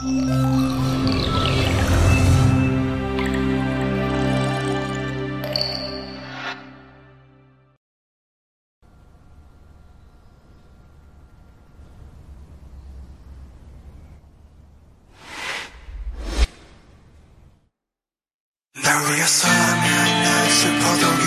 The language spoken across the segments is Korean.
Now we are solemn and I should pull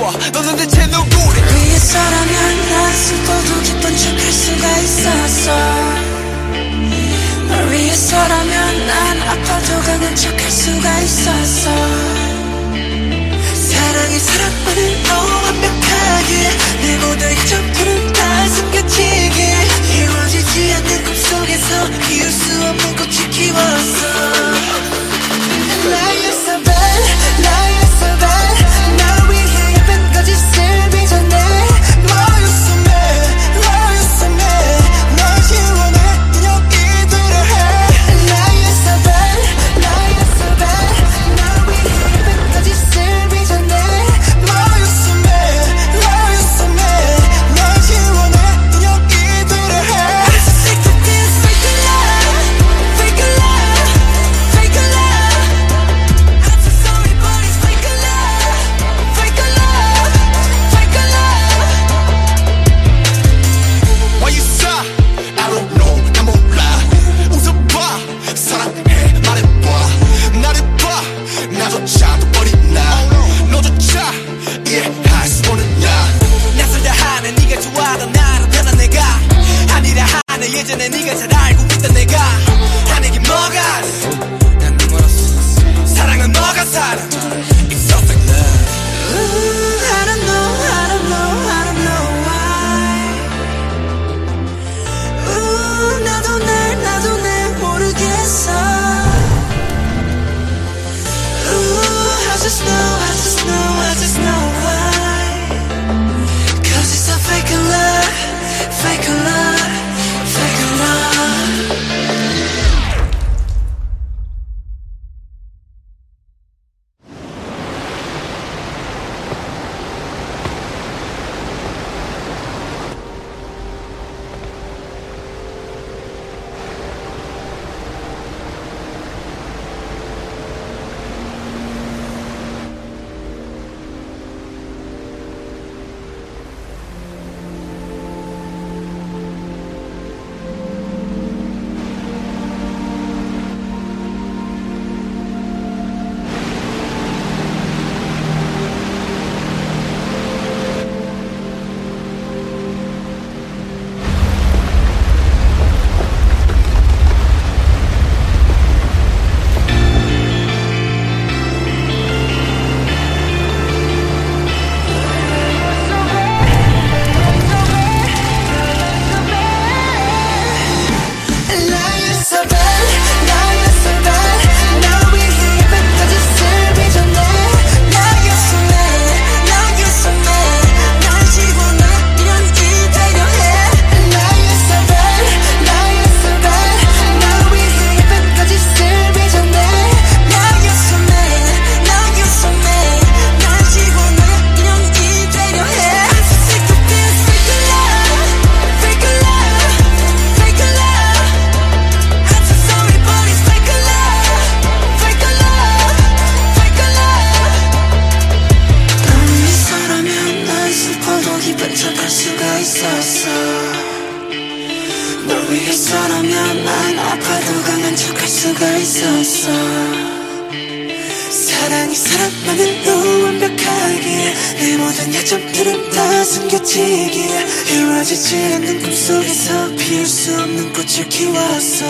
와, 너는 대체 누구래? 그 위에 사람이 예전에 네가 잘 알고 있던 내가 하는 게 뭐가? 난 멀었어 사랑은 뭐가 사랑? 있었어 사랑이 사랑만은 또 완벽하기에 내 모든 야점들은 다 숨겨지기에 이루어지지 않는 꿈속에서 피울 수 없는 꽃을 키웠어